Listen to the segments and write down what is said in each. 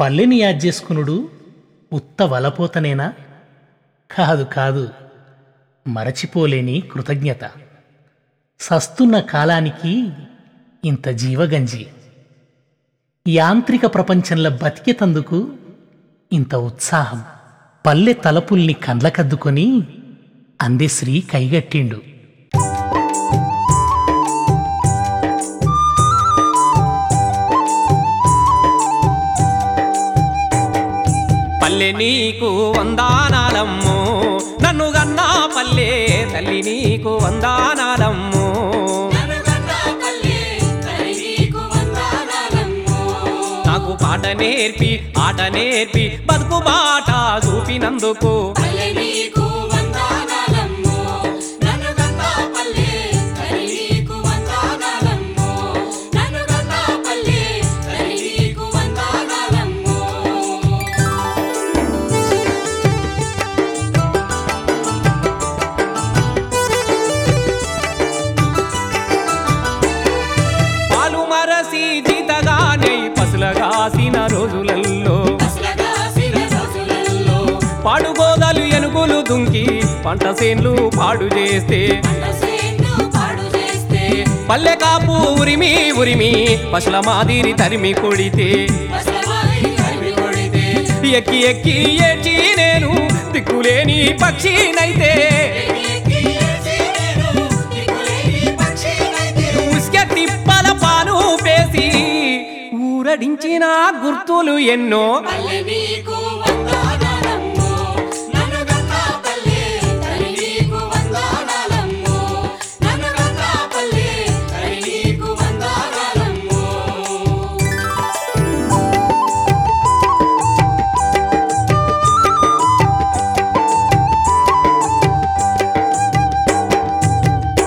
పల్లెని యాద్ చేసుకునుడు ఉత్త వలపోతనేనా? కాదు కాదు. మరచిపోలేని కృతజ్ఞత. సస్తున్న కాలానికి ఇంత జీవగంజి. యాంత్రిక ప్రపంచంలో బతికేతందుకు ఇంత ఉత్సాహం. పల్లె తలపుల్ని కండ్లకద్దుకొని అందే శ్రీ కైగట్టిండు. పల్లె నీకు వందానాలమ్ము. నన్ను గన్నా పల్లె తల్లి నీకు వందానాలమ్ము. నాకు పాట నేర్పి ఆట నేర్పి బతుకు బాట చూపినందుకు. పసులగాసిన రోజులల్లో. పాడుగోదలు ఎనుగులు దుంకి పంట సేన్లు పాడు చేస్తే. పల్లె కాపు ఉరిమి ఉరిమి పశుల మాదిరి తరిమి కొడితే. ఎక్కి ఎక్కి ఏడ్చి నేను దిక్కులేని పక్షినైతే. ఉస్కె తిప్పల పాలు పేసి ఊరడించిన గుర్తులు ఎన్నో.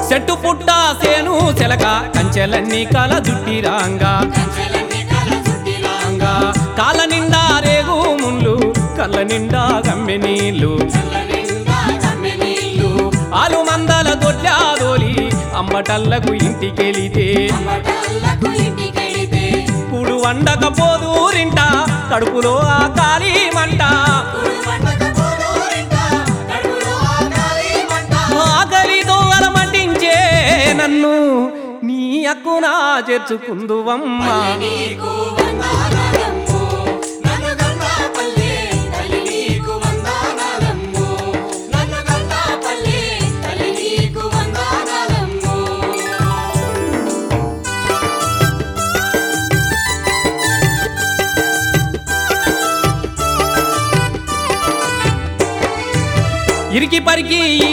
చెట్టు పుట్ట సేను చెలక కంచెలన్నీ కల జుట్టిరాంగా రాంగా. కాళ్ళ నిండా రేగు ముళ్ళు కళ్ళ నిండా గమ్మె నీళ్ళు. ఆలు మందల దొడ్లా దోలి అంబటల్లకు ఇంటికెళితే. పుడు వండకపోదూరింట కడుపులో ఆ కాలి మంట. ఆకలితో మండించే నన్ను నీ అక్కునా చేర్చుకుందువమ్మా.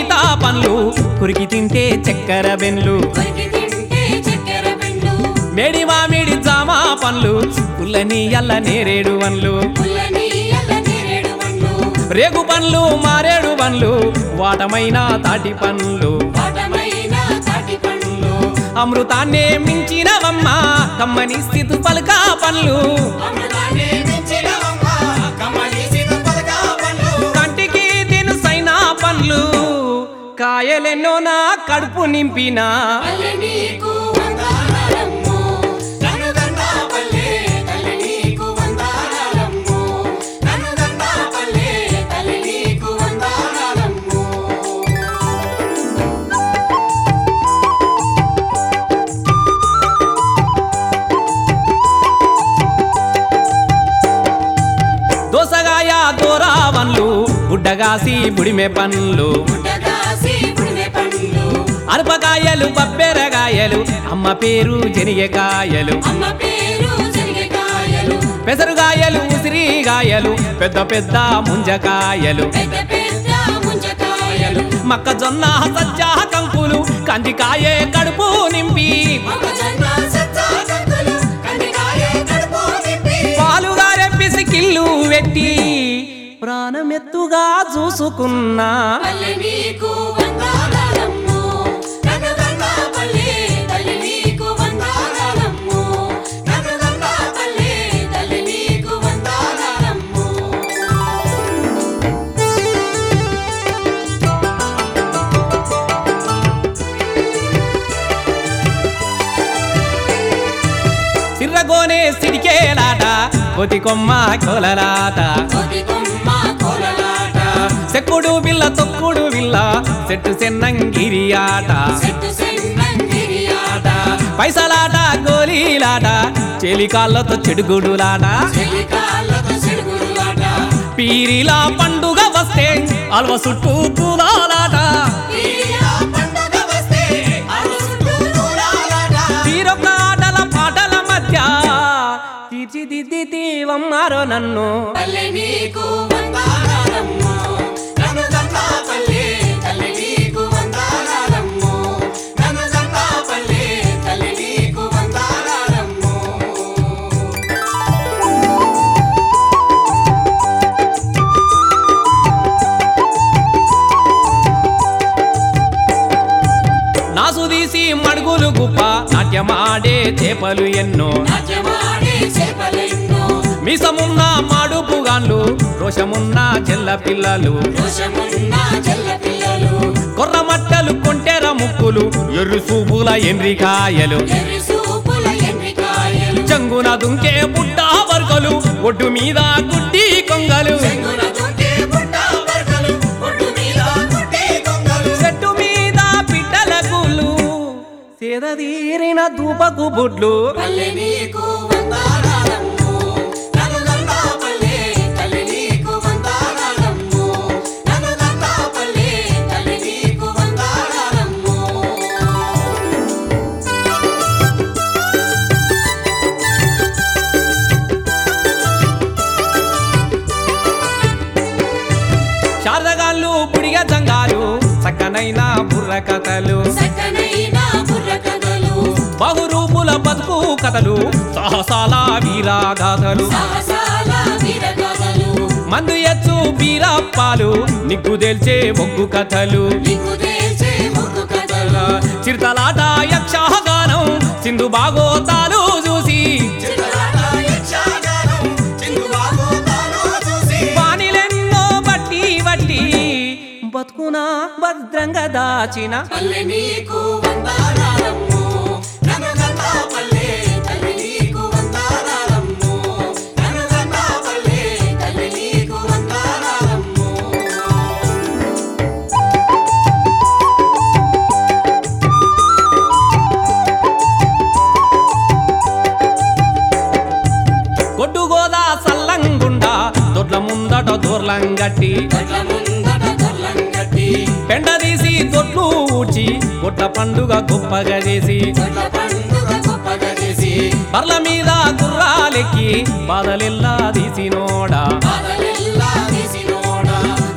ఈత పండ్లు కురికి తింటే చక్కెర బెన్లు మేడి మామిడి జామ పండ్లు పుల్లని అల్ల నేరేడు వన్లు రేగు పండ్లు మారేడు పండ్లు వాటమైన తాటి పండ్లు. అమృతాన్నే మించినవమ్మ కమ్మని స్థితు పలక పండ్లు. కంటికి తినుసైన పండ్లు. కాయలెన్నో నా కడుపు నింపినా. దోసగాయ దోరా పండ్లు బుడ్డగాసి బుడిమే పండ్లు. అరపకాయలు బబ్బెరగాయలు అమ్మ పేరు జనిగకాయలు అమ్మ పేరు చెనిగెకాయలు పెసరుగాయలు ఉసిరిగాయలు పెద్ద పెద్ద ముంజకాయలు. పెద్ద పెద్ద ముంజకాయలు. మొక్కజొన్న సజ్జ కంకులు కందికాయే కడుపు నింపి. పాలుగారే పిసికిల్లు వెట్టి ప్రాణమెత్తుగా చూసుకున్నా. కోతి కొమ్మ కోలలాట. సెక్కుడు బిల్ల తొక్కుడు బిల్ల చెట్టు సెన్నంగిరి ఆట. పైసలాట గోలీలాట చెలికాళ్ళతో చెడుగుడులాట. పీరిలా పండుగ వస్తే అల్వ చుట్టూ పూలాలాట. నాసు తీసి మడుగులు గుప్ప నాట్యమాడే చేపలు ఎన్నో? నాట్యమాడే చేపలెన్నో మీసమున్న మాడుపుగాన్లు రోషమున్న చెల్ల పిల్లలు. కొర్రమట్టలు కొంటెర ముక్కులు ఎర్రు సూపుల ఎండ్రికాయలు. చంగున దుంకే బుడ్డ వర్గలు ఒడ్డు మీద గుడ్డి కొంగలు. బుట్ట మీద గుడ్డే కొంగలు. చెట్టు మీద పిట్టల గుళ్ళు సేదదీరిన దూపకు బుడ్లు. నీకు కథలు బహురూపుల బతుకు కథలు సాహసాల వీరాగాథలు. మందు ఎచ్చు బీరప్పాలు నిగ్గు తెల్చే బొగ్గు కథలు. చిరుతలాట యక్షగానం సింధు బాగోతాలు తల్లి నీకు వందనాలమ్మో కొట్టు గోదా సల్లంగుండా దొడ్ల ముందట దూర్లంగట్టి. గొడ్ల పండుగ గొప్పగా చేసి. బర్ల మీద గుర్రాలెక్కి బాధలెల్లా తీసినోడా.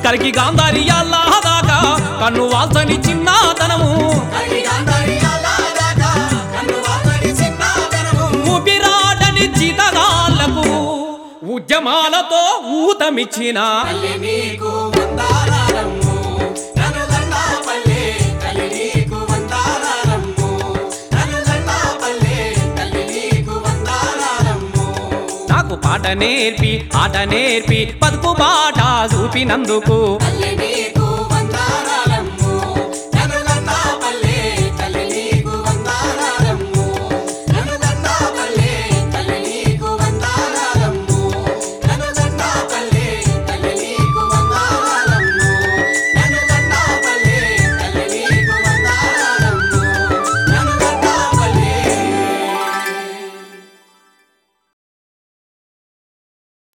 కలికి గాంధారి దాకా కన్ను వాల్చని చిన్నతనము. ఊపిరాడని జీతగాళ్ళకు ఉద్యమాలతో ఊతమిచ్చిన నీకు నాకు పాట నేర్పి ఆట నేర్పి పదుపు పాట చూపినందుకు.